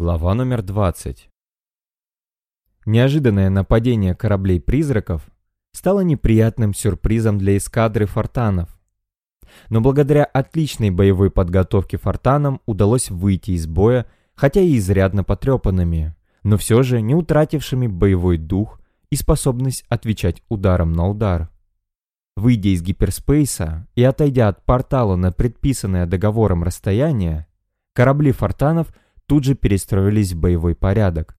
Глава номер 20. Неожиданное нападение кораблей-призраков стало неприятным сюрпризом для эскадры фортанов. Но благодаря отличной боевой подготовке фортанам удалось выйти из боя, хотя и изрядно потрепанными, но все же не утратившими боевой дух и способность отвечать ударом на удар. Выйдя из гиперспейса и отойдя от портала на предписанное договором расстояние, корабли фортанов – тут же перестроились в боевой порядок.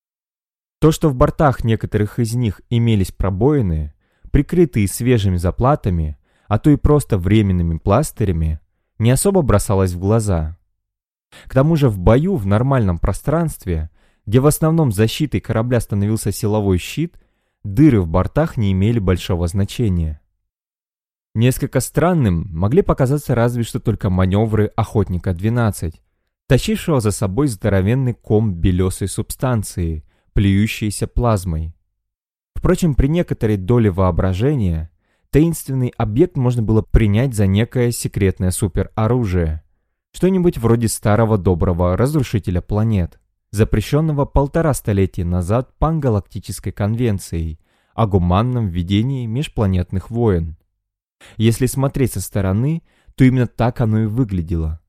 То, что в бортах некоторых из них имелись пробоины, прикрытые свежими заплатами, а то и просто временными пластырями, не особо бросалось в глаза. К тому же в бою в нормальном пространстве, где в основном защитой корабля становился силовой щит, дыры в бортах не имели большого значения. Несколько странным могли показаться разве что только маневры «Охотника-12», тащившего за собой здоровенный ком белесой субстанции, плюющейся плазмой. Впрочем, при некоторой доле воображения таинственный объект можно было принять за некое секретное супероружие, что-нибудь вроде старого доброго разрушителя планет, запрещенного полтора столетия назад пангалактической конвенцией о гуманном ведении межпланетных войн. Если смотреть со стороны, то именно так оно и выглядело.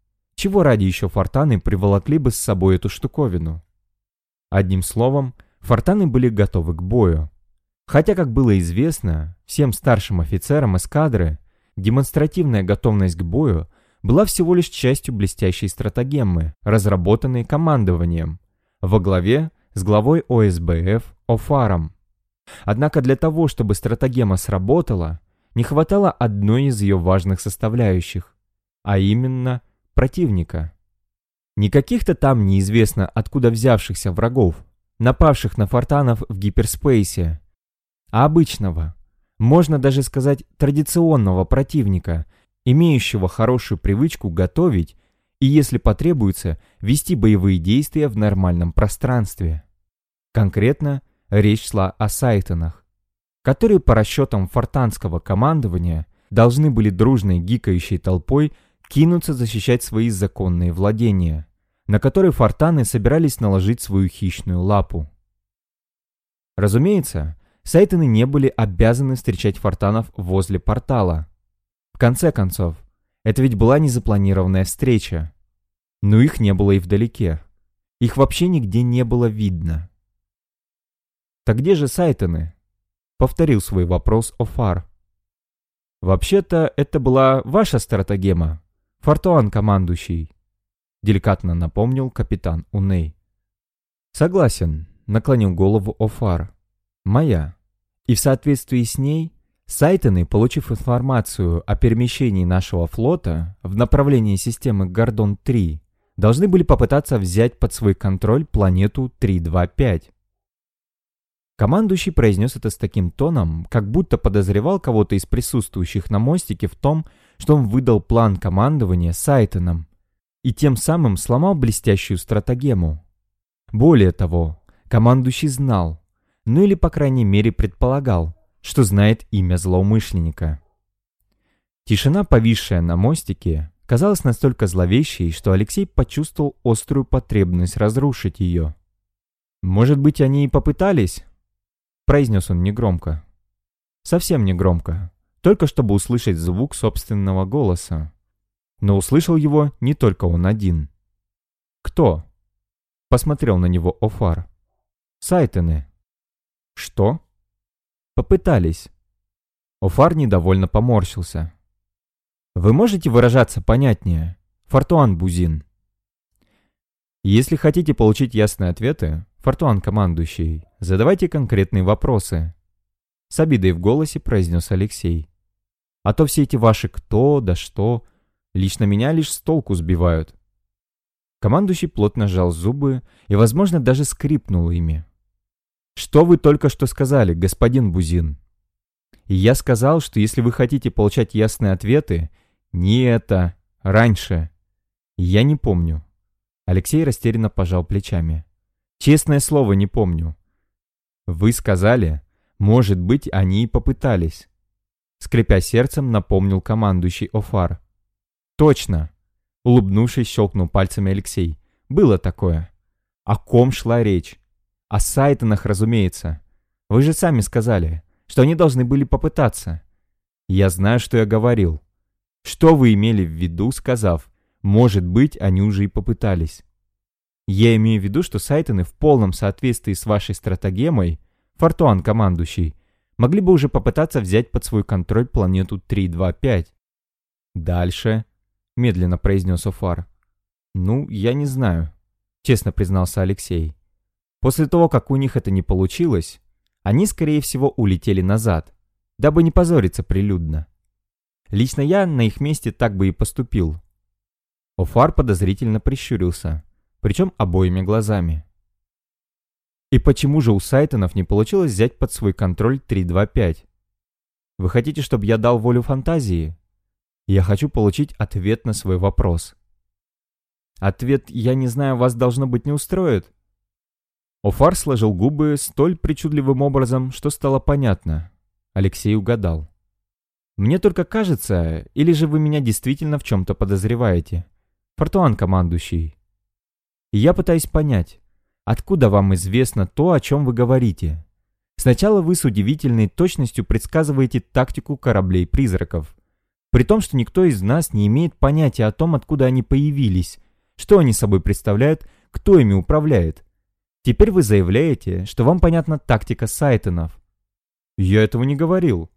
Чего ради еще фортаны приволокли бы с собой эту штуковину? Одним словом, фортаны были готовы к бою. Хотя, как было известно, всем старшим офицерам эскадры демонстративная готовность к бою была всего лишь частью блестящей стратегеммы, разработанной командованием, во главе с главой ОСБФ Офаром. Однако для того, чтобы стратегема сработала, не хватало одной из ее важных составляющих, а именно противника. Не каких-то там неизвестно откуда взявшихся врагов, напавших на фортанов в гиперспейсе, а обычного, можно даже сказать традиционного противника, имеющего хорошую привычку готовить и, если потребуется, вести боевые действия в нормальном пространстве. Конкретно речь шла о сайтонах, которые по расчетам фортанского командования должны были дружной гикающей толпой кинуться защищать свои законные владения, на которые фортаны собирались наложить свою хищную лапу. Разумеется, Сайтаны не были обязаны встречать фортанов возле портала. В конце концов, это ведь была незапланированная встреча. Но их не было и вдалеке. Их вообще нигде не было видно. «Так где же Сайтаны?» — повторил свой вопрос Офар. «Вообще-то это была ваша стратегема», «Фортуан, командующий», — деликатно напомнил капитан Уней. «Согласен», — наклонил голову Офар. «Моя». И в соответствии с ней, Сайтоны, получив информацию о перемещении нашего флота в направлении системы Гордон-3, должны были попытаться взять под свой контроль планету 325. Командующий произнес это с таким тоном, как будто подозревал кого-то из присутствующих на мостике в том, что он выдал план командования Сайтоном и тем самым сломал блестящую стратегему. Более того, командующий знал, ну или по крайней мере предполагал, что знает имя злоумышленника. Тишина, повисшая на мостике, казалась настолько зловещей, что Алексей почувствовал острую потребность разрушить ее. «Может быть, они и попытались?» – произнес он негромко. Совсем негромко, только чтобы услышать звук собственного голоса. Но услышал его не только он один. «Кто?» — посмотрел на него Офар. «Сайтены». «Что?» «Попытались». Офар недовольно поморщился. «Вы можете выражаться понятнее, Фортуан Бузин?» «Если хотите получить ясные ответы, Фортуан командующий, задавайте конкретные вопросы», — с обидой в голосе произнес Алексей. А то все эти ваши кто да что лично меня лишь с толку сбивают. Командующий плотно сжал зубы и, возможно, даже скрипнул ими. «Что вы только что сказали, господин Бузин?» И я сказал, что если вы хотите получать ясные ответы, не это, раньше. Я не помню. Алексей растерянно пожал плечами. Честное слово, не помню. Вы сказали, может быть, они и попытались. Скрипя сердцем, напомнил командующий Офар. «Точно!» Улыбнувшись, щелкнул пальцами Алексей. «Было такое. О ком шла речь? О Сайтонах, разумеется. Вы же сами сказали, что они должны были попытаться. Я знаю, что я говорил. Что вы имели в виду, сказав, может быть, они уже и попытались? Я имею в виду, что Сайтоны в полном соответствии с вашей стратегемой, Фортуан командующий, могли бы уже попытаться взять под свой контроль планету 325. Дальше, медленно произнес Офар. Ну, я не знаю, честно признался Алексей. После того, как у них это не получилось, они, скорее всего, улетели назад, дабы не позориться прилюдно. Лично я на их месте так бы и поступил. Офар подозрительно прищурился, причем обоими глазами. И почему же у Сайтонов не получилось взять под свой контроль 325? Вы хотите, чтобы я дал волю фантазии? Я хочу получить ответ на свой вопрос. Ответ «я не знаю, вас должно быть не устроит». Офар сложил губы столь причудливым образом, что стало понятно. Алексей угадал. «Мне только кажется, или же вы меня действительно в чем-то подозреваете? Фортуан командующий». Я пытаюсь понять, откуда вам известно то, о чем вы говорите. Сначала вы с удивительной точностью предсказываете тактику кораблей-призраков. При том, что никто из нас не имеет понятия о том, откуда они появились, что они собой представляют, кто ими управляет. Теперь вы заявляете, что вам понятна тактика Сайтонов. Я этого не говорил.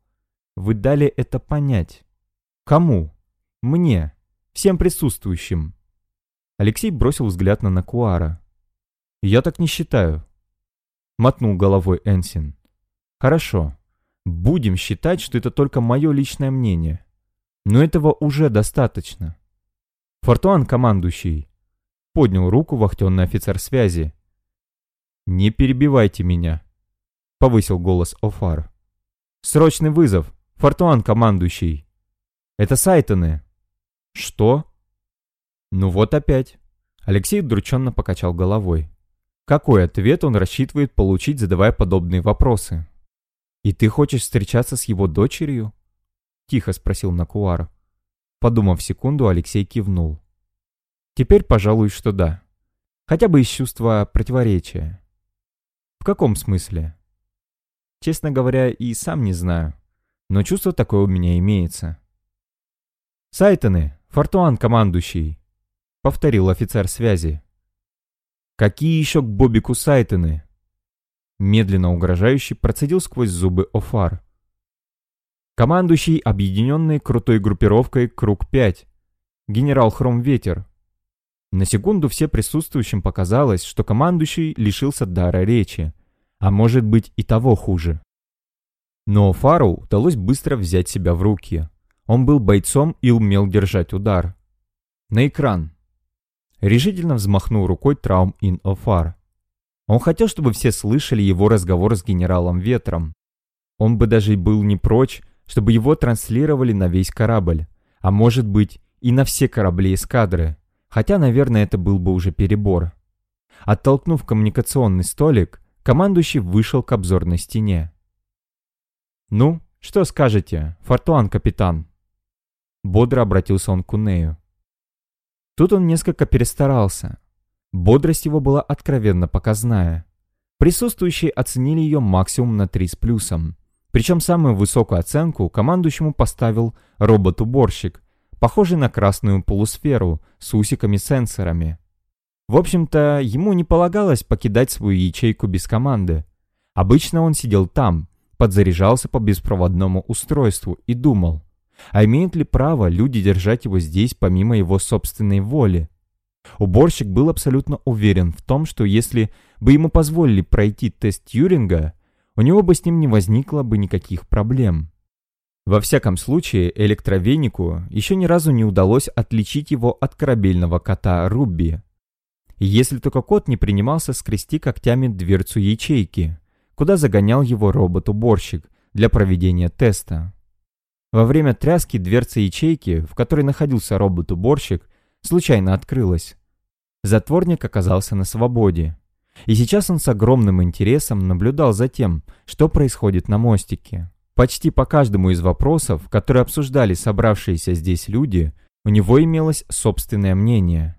Вы дали это понять. Кому? Мне. Всем присутствующим. Алексей бросил взгляд на Накуара. «Я так не считаю», — мотнул головой Энсин. «Хорошо. Будем считать, что это только мое личное мнение. Но этого уже достаточно. Фортуан, командующий, поднял руку вахтенный офицер связи. «Не перебивайте меня», — повысил голос Офар. «Срочный вызов! Фортуан, командующий!» «Это Сайтоны!» «Что?» «Ну вот опять!» Алексей удрученно покачал головой. Какой ответ он рассчитывает получить, задавая подобные вопросы? «И ты хочешь встречаться с его дочерью?» Тихо спросил Накуар. Подумав секунду, Алексей кивнул. «Теперь, пожалуй, что да. Хотя бы из чувства противоречия». «В каком смысле?» «Честно говоря, и сам не знаю. Но чувство такое у меня имеется». «Сайтоны, Фортуан командующий!» — повторил офицер связи. «Какие еще к Бобику Сайтоны?» Медленно угрожающий процедил сквозь зубы Офар. Командующий объединенной крутой группировкой «Круг-5», генерал Хромветер. На секунду все присутствующим показалось, что командующий лишился дара речи, а может быть и того хуже. Но Фару удалось быстро взять себя в руки. Он был бойцом и умел держать удар. На экран. Решительно взмахнул рукой Траум Ин Офар. Он хотел, чтобы все слышали его разговор с генералом Ветром. Он бы даже был не прочь чтобы его транслировали на весь корабль, а может быть и на все корабли эскадры, хотя, наверное, это был бы уже перебор. Оттолкнув коммуникационный столик, командующий вышел к обзорной стене. «Ну, что скажете, Фортуан, капитан?» Бодро обратился он к Кунею. Тут он несколько перестарался. Бодрость его была откровенно показная. Присутствующие оценили ее максимум на 3 с плюсом. Причем самую высокую оценку командующему поставил робот-уборщик, похожий на красную полусферу с усиками-сенсорами. В общем-то, ему не полагалось покидать свою ячейку без команды. Обычно он сидел там, подзаряжался по беспроводному устройству и думал, а имеют ли право люди держать его здесь помимо его собственной воли? Уборщик был абсолютно уверен в том, что если бы ему позволили пройти тест Тьюринга, у него бы с ним не возникло бы никаких проблем. Во всяком случае, электровенику еще ни разу не удалось отличить его от корабельного кота Рубби. Если только кот не принимался скрести когтями дверцу ячейки, куда загонял его робот-уборщик для проведения теста. Во время тряски дверца ячейки, в которой находился робот-уборщик, случайно открылась. Затворник оказался на свободе. И сейчас он с огромным интересом наблюдал за тем, что происходит на мостике. Почти по каждому из вопросов, которые обсуждали собравшиеся здесь люди, у него имелось собственное мнение.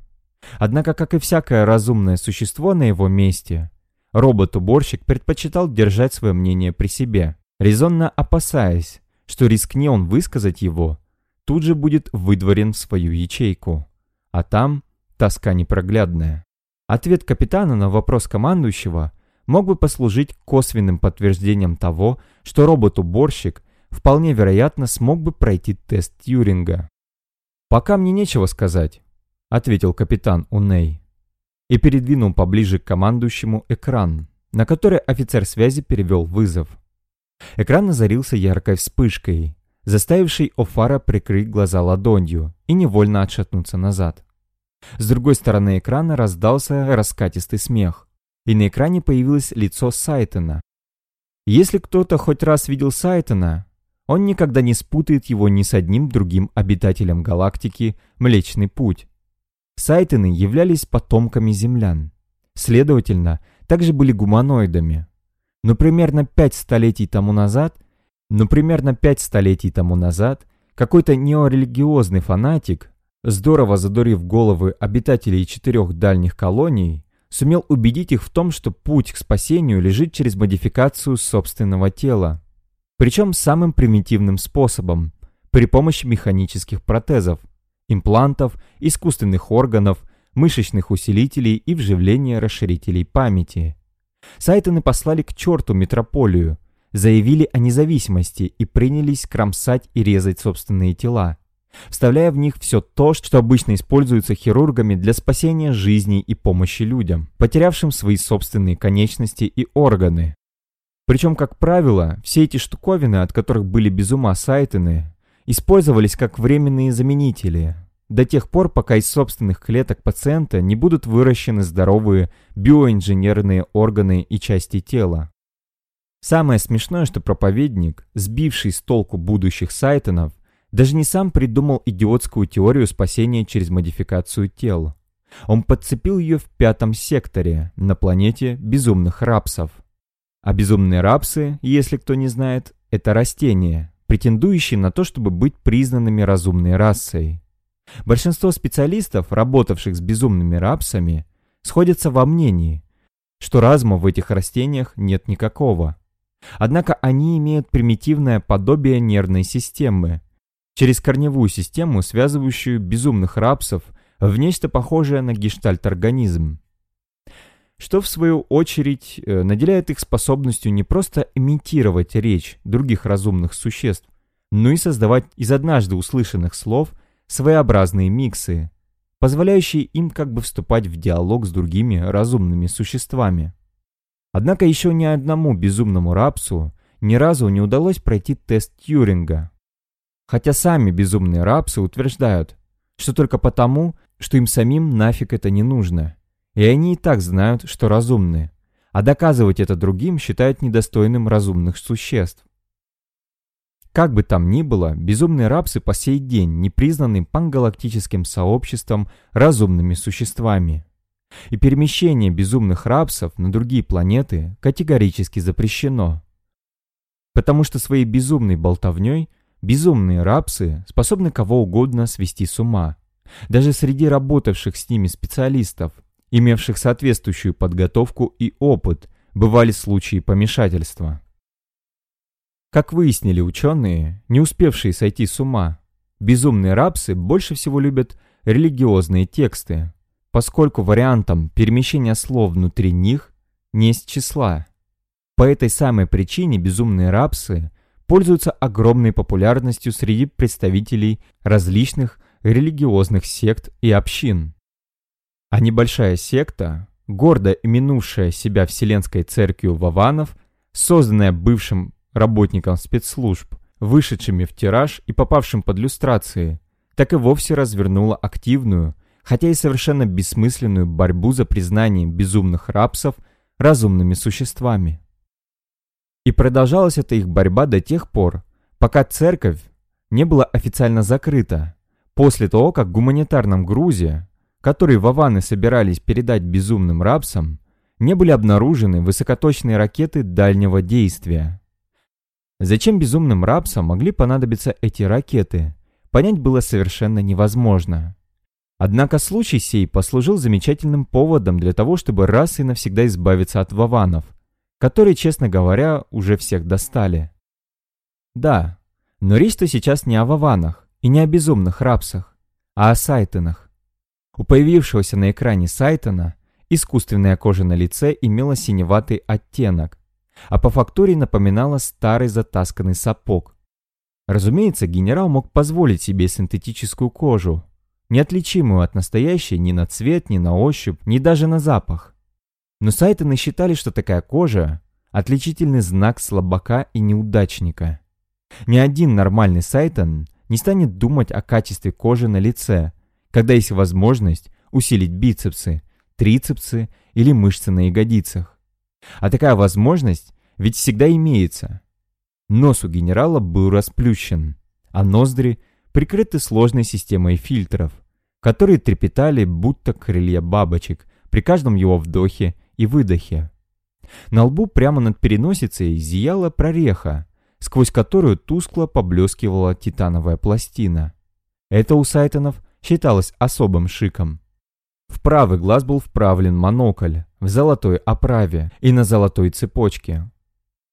Однако, как и всякое разумное существо на его месте, робот-уборщик предпочитал держать свое мнение при себе, резонно опасаясь, что рискне он высказать его, тут же будет выдворен в свою ячейку. А там тоска непроглядная. Ответ капитана на вопрос командующего мог бы послужить косвенным подтверждением того, что робот-уборщик вполне вероятно смог бы пройти тест Тьюринга. «Пока мне нечего сказать», — ответил капитан Уней и передвинул поближе к командующему экран, на который офицер связи перевел вызов. Экран озарился яркой вспышкой, заставившей Офара прикрыть глаза ладонью и невольно отшатнуться назад. С другой стороны экрана раздался раскатистый смех, и на экране появилось лицо Сайтона. Если кто-то хоть раз видел Сайтона, он никогда не спутает его ни с одним другим обитателем галактики Млечный Путь. Сайтоны являлись потомками землян. Следовательно, также были гуманоидами. Но примерно пять столетий тому назад, но примерно пять столетий тому назад какой-то неорелигиозный фанатик здорово задурив головы обитателей четырех дальних колоний, сумел убедить их в том, что путь к спасению лежит через модификацию собственного тела. Причем самым примитивным способом, при помощи механических протезов, имплантов, искусственных органов, мышечных усилителей и вживления расширителей памяти. Сайтоны послали к черту метрополию, заявили о независимости и принялись кромсать и резать собственные тела вставляя в них все то, что обычно используется хирургами для спасения жизней и помощи людям, потерявшим свои собственные конечности и органы. Причем, как правило, все эти штуковины, от которых были без ума сайтены, использовались как временные заменители, до тех пор, пока из собственных клеток пациента не будут выращены здоровые биоинженерные органы и части тела. Самое смешное, что проповедник, сбивший с толку будущих сайтонов, даже не сам придумал идиотскую теорию спасения через модификацию тел. Он подцепил ее в пятом секторе, на планете безумных рапсов. А безумные рапсы, если кто не знает, это растения, претендующие на то, чтобы быть признанными разумной расой. Большинство специалистов, работавших с безумными рапсами, сходятся во мнении, что разума в этих растениях нет никакого. Однако они имеют примитивное подобие нервной системы, через корневую систему, связывающую безумных рапсов в нечто похожее на гештальт-организм. Что, в свою очередь, э, наделяет их способностью не просто имитировать речь других разумных существ, но и создавать из однажды услышанных слов своеобразные миксы, позволяющие им как бы вступать в диалог с другими разумными существами. Однако еще ни одному безумному рапсу ни разу не удалось пройти тест Тьюринга, Хотя сами безумные рапсы утверждают, что только потому, что им самим нафиг это не нужно. И они и так знают, что разумны. А доказывать это другим считают недостойным разумных существ. Как бы там ни было, безумные рапсы по сей день не признаны пангалактическим сообществом разумными существами. И перемещение безумных рапсов на другие планеты категорически запрещено. Потому что своей безумной болтовней Безумные рапсы способны кого угодно свести с ума. Даже среди работавших с ними специалистов, имевших соответствующую подготовку и опыт, бывали случаи помешательства. Как выяснили ученые, не успевшие сойти с ума, безумные рапсы больше всего любят религиозные тексты, поскольку вариантом перемещения слов внутри них не из числа. По этой самой причине безумные рапсы пользуются огромной популярностью среди представителей различных религиозных сект и общин. А небольшая секта, гордо именувшая себя Вселенской Церковью Ваванов, созданная бывшим работником спецслужб, вышедшими в тираж и попавшим под люстрации, так и вовсе развернула активную, хотя и совершенно бессмысленную борьбу за признание безумных рабсов разумными существами. И продолжалась эта их борьба до тех пор, пока церковь не была официально закрыта, после того, как гуманитарном грузе, который Ваваны собирались передать безумным рабсам, не были обнаружены высокоточные ракеты дальнего действия. Зачем безумным рабсам могли понадобиться эти ракеты, понять было совершенно невозможно. Однако случай сей послужил замечательным поводом для того, чтобы раз и навсегда избавиться от ваванов, которые, честно говоря, уже всех достали. Да, но речь-то сейчас не о ваванах и не о безумных рапсах, а о сайтонах. У появившегося на экране сайтона искусственная кожа на лице имела синеватый оттенок, а по фактуре напоминала старый затасканный сапог. Разумеется, генерал мог позволить себе синтетическую кожу, неотличимую от настоящей ни на цвет, ни на ощупь, ни даже на запах. Но сайтоны считали, что такая кожа – отличительный знак слабака и неудачника. Ни один нормальный сайтон не станет думать о качестве кожи на лице, когда есть возможность усилить бицепсы, трицепсы или мышцы на ягодицах. А такая возможность ведь всегда имеется. Нос у генерала был расплющен, а ноздри прикрыты сложной системой фильтров, которые трепетали будто крылья бабочек при каждом его вдохе и выдохе. На лбу прямо над переносицей зияла прореха, сквозь которую тускло поблескивала титановая пластина. Это у Сайтонов считалось особым шиком. В правый глаз был вправлен монокль в золотой оправе и на золотой цепочке.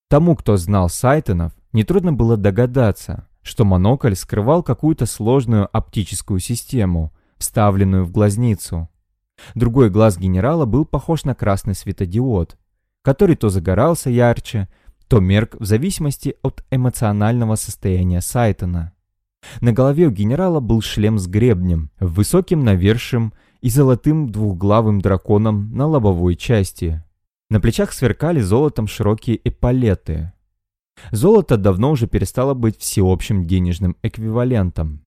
Тому, кто знал Сайтонов, нетрудно было догадаться, что монокль скрывал какую-то сложную оптическую систему, вставленную в глазницу. Другой глаз генерала был похож на красный светодиод, который то загорался ярче, то мерк в зависимости от эмоционального состояния Сайтона. На голове у генерала был шлем с гребнем, высоким навершием и золотым двухглавым драконом на лобовой части. На плечах сверкали золотом широкие эполеты. Золото давно уже перестало быть всеобщим денежным эквивалентом.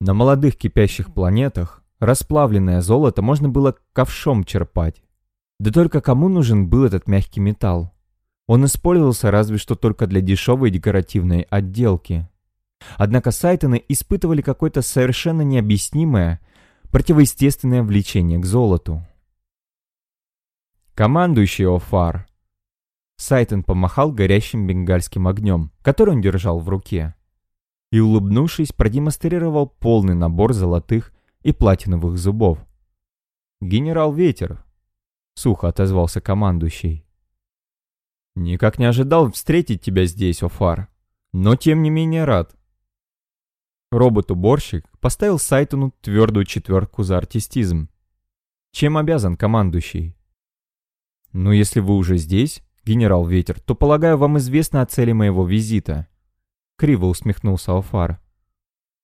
На молодых кипящих планетах расплавленное золото можно было ковшом черпать. Да только кому нужен был этот мягкий металл? Он использовался разве что только для дешевой декоративной отделки. Однако Сайтоны испытывали какое-то совершенно необъяснимое, противоестественное влечение к золоту. Командующий Офар. Сайтон помахал горящим бенгальским огнем, который он держал в руке. И, улыбнувшись, продемонстрировал полный набор золотых и платиновых зубов. «Генерал Ветер», — сухо отозвался командующий. «Никак не ожидал встретить тебя здесь, Офар, но тем не менее рад». Робот-уборщик поставил Сайтону твердую четверку за артистизм. «Чем обязан командующий?» «Ну, если вы уже здесь, генерал Ветер, то, полагаю, вам известно о цели моего визита». Криво усмехнулся Алфар.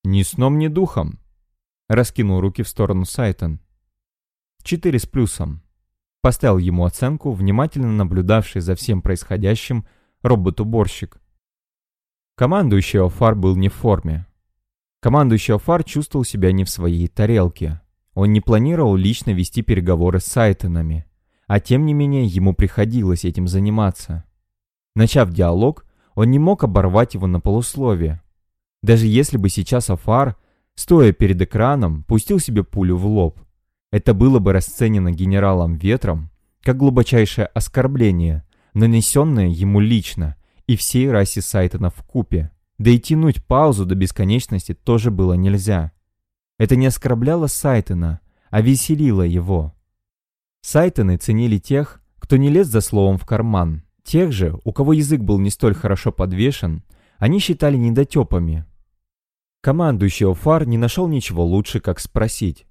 «Ни сном, ни духом», — раскинул руки в сторону Сайтон. «Четыре с плюсом», — поставил ему оценку, внимательно наблюдавший за всем происходящим робот-уборщик. Командующий Алфар был не в форме. Командующий Алфар чувствовал себя не в своей тарелке. Он не планировал лично вести переговоры с Сайтонами, а тем не менее ему приходилось этим заниматься. Начав диалог, он не мог оборвать его на полусловие. Даже если бы сейчас Афар, стоя перед экраном, пустил себе пулю в лоб, это было бы расценено генералом Ветром как глубочайшее оскорбление, нанесенное ему лично и всей расе Сайтона в купе. Да и тянуть паузу до бесконечности тоже было нельзя. Это не оскорбляло Сайтона, а веселило его. Сайтоны ценили тех, кто не лез за словом в карман, Тех же, у кого язык был не столь хорошо подвешен, они считали недотепами. Командующий Офар не нашел ничего лучше, как спросить.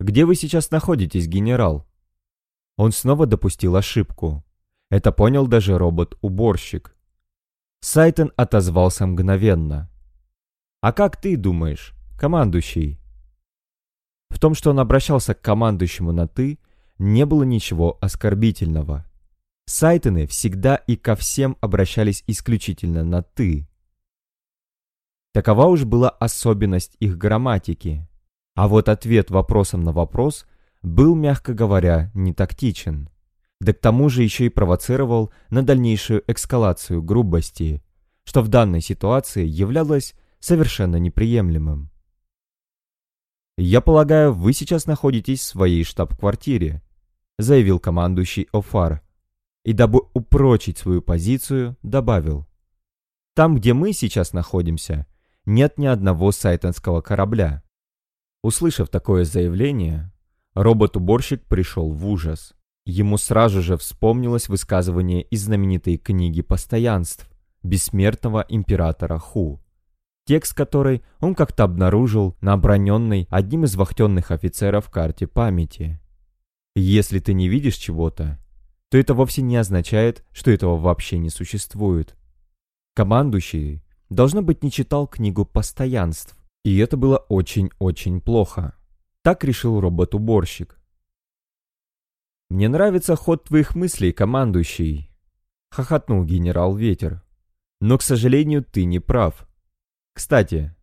«Где вы сейчас находитесь, генерал?» Он снова допустил ошибку. Это понял даже робот-уборщик. Сайтон отозвался мгновенно. «А как ты думаешь, командующий?» В том, что он обращался к командующему на «ты», не было ничего оскорбительного. Сайтоны всегда и ко всем обращались исключительно на «ты». Такова уж была особенность их грамматики. А вот ответ вопросом на вопрос был, мягко говоря, не тактичен. Да к тому же еще и провоцировал на дальнейшую эскалацию грубости, что в данной ситуации являлось совершенно неприемлемым. «Я полагаю, вы сейчас находитесь в своей штаб-квартире», заявил командующий Офар, и дабы упрочить свою позицию, добавил. Там, где мы сейчас находимся, нет ни одного сайтонского корабля. Услышав такое заявление, робот-уборщик пришел в ужас. Ему сразу же вспомнилось высказывание из знаменитой книги «Постоянств» бессмертного императора Ху, текст которой он как-то обнаружил на оброненной одним из вахтенных офицеров карте памяти. Если ты не видишь чего-то, то это вовсе не означает, что этого вообще не существует. Командующий, должно быть, не читал книгу «Постоянств», и это было очень-очень плохо. Так решил робот-уборщик. «Мне нравится ход твоих мыслей, командующий», — хохотнул генерал Ветер. «Но, к сожалению, ты не прав. Кстати,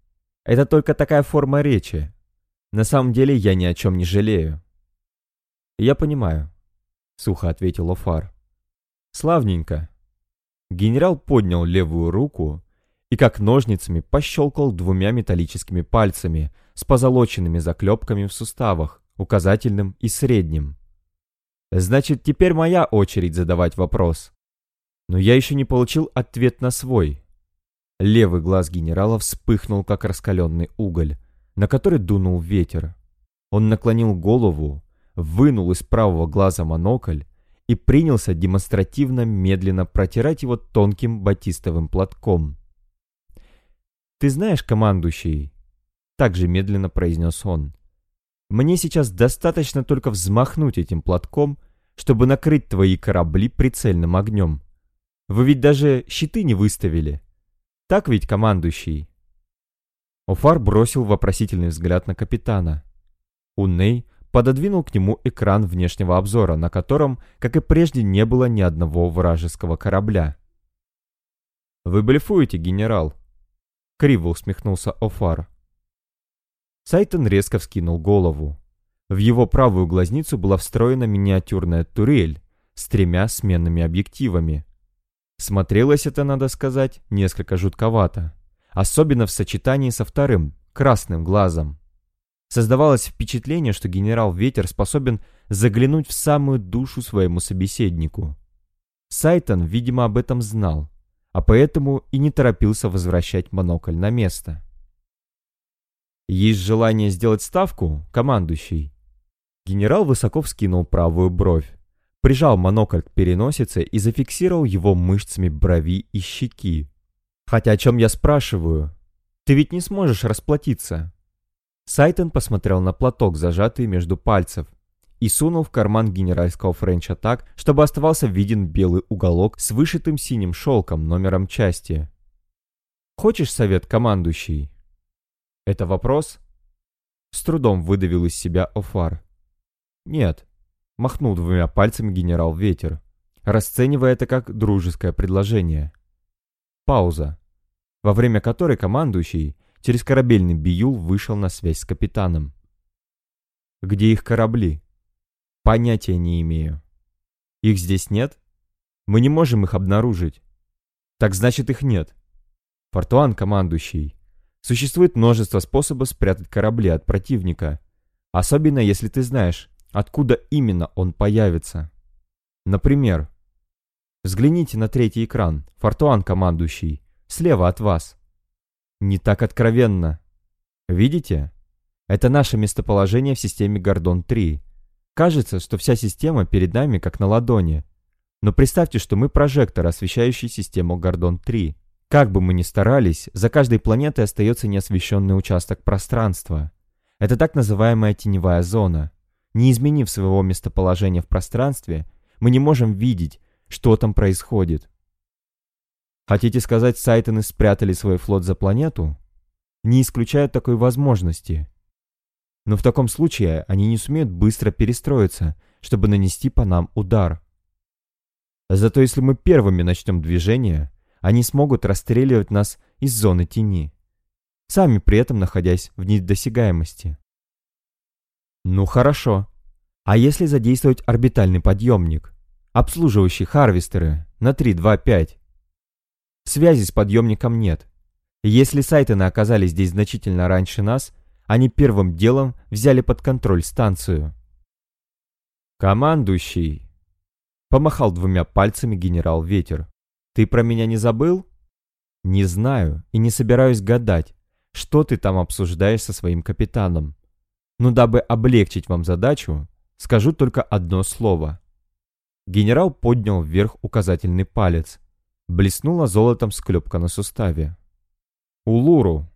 это только такая форма речи. На самом деле я ни о чем не жалею». «Я понимаю», — сухо ответил Офар. «Славненько». Генерал поднял левую руку и как ножницами пощелкал двумя металлическими пальцами с позолоченными заклепками в суставах, указательным и средним. Значит, теперь моя очередь задавать вопрос. Но я еще не получил ответ на свой. Левый глаз генерала вспыхнул, как раскаленный уголь, на который дунул ветер. Он наклонил голову, вынул из правого глаза монокль и принялся демонстративно медленно протирать его тонким батистовым платком. «Ты знаешь, командующий?» Также медленно произнес он. Мне сейчас достаточно только взмахнуть этим платком, чтобы накрыть твои корабли прицельным огнем. Вы ведь даже щиты не выставили. Так ведь, командующий?» Офар бросил вопросительный взгляд на капитана. Уней пододвинул к нему экран внешнего обзора, на котором, как и прежде, не было ни одного вражеского корабля. «Вы блефуете, генерал?» Криво усмехнулся Офар. Сайтон резко вскинул голову. В его правую глазницу была встроена миниатюрная турель с тремя сменными объективами. Смотрелось это, надо сказать, несколько жутковато, особенно в сочетании со вторым, красным глазом. Создавалось впечатление, что генерал Ветер способен заглянуть в самую душу своему собеседнику. Сайтон, видимо, об этом знал, а поэтому и не торопился возвращать монокль на место. «Есть желание сделать ставку, командующий?» Генерал высоко вскинул правую бровь, прижал монокль к переносице и зафиксировал его мышцами брови и щеки. «Хотя о чем я спрашиваю? Ты ведь не сможешь расплатиться». Сайтон посмотрел на платок, зажатый между пальцев, и сунул в карман генеральского френча так, чтобы оставался виден белый уголок с вышитым синим шелком номером части. «Хочешь совет, командующий?» «Это вопрос?» С трудом выдавил из себя Офар. «Нет», — махнул двумя пальцами генерал Ветер, расценивая это как дружеское предложение. Пауза, во время которой командующий через корабельный биюл вышел на связь с капитаном. «Где их корабли?» «Понятия не имею». «Их здесь нет?» «Мы не можем их обнаружить». «Так значит, их нет». «Фортуан, командующий, Существует множество способов спрятать корабли от противника, особенно если ты знаешь, откуда именно он появится. Например, взгляните на третий экран, Фортуан командующий, слева от вас. Не так откровенно. Видите? Это наше местоположение в системе Гордон-3. Кажется, что вся система перед нами как на ладони. Но представьте, что мы прожектор, освещающий систему Гордон-3. Как бы мы ни старались, за каждой планетой остается неосвещенный участок пространства. Это так называемая теневая зона. Не изменив своего местоположения в пространстве, мы не можем видеть, что там происходит. Хотите сказать, Сайтоны спрятали свой флот за планету? Не исключают такой возможности. Но в таком случае они не сумеют быстро перестроиться, чтобы нанести по нам удар. Зато если мы первыми начнем движение, они смогут расстреливать нас из зоны тени, сами при этом находясь в недосягаемости. Ну хорошо. А если задействовать орбитальный подъемник, обслуживающий харвестеры на 3.2.5? Связи с подъемником нет. Если Сайтоны оказались здесь значительно раньше нас, они первым делом взяли под контроль станцию. «Командующий!» Помахал двумя пальцами генерал Ветер. Ты про меня не забыл? Не знаю и не собираюсь гадать, что ты там обсуждаешь со своим капитаном. но дабы облегчить вам задачу, скажу только одно слово. Генерал поднял вверх указательный палец. Блеснула золотом склепка на суставе. «Улуру»,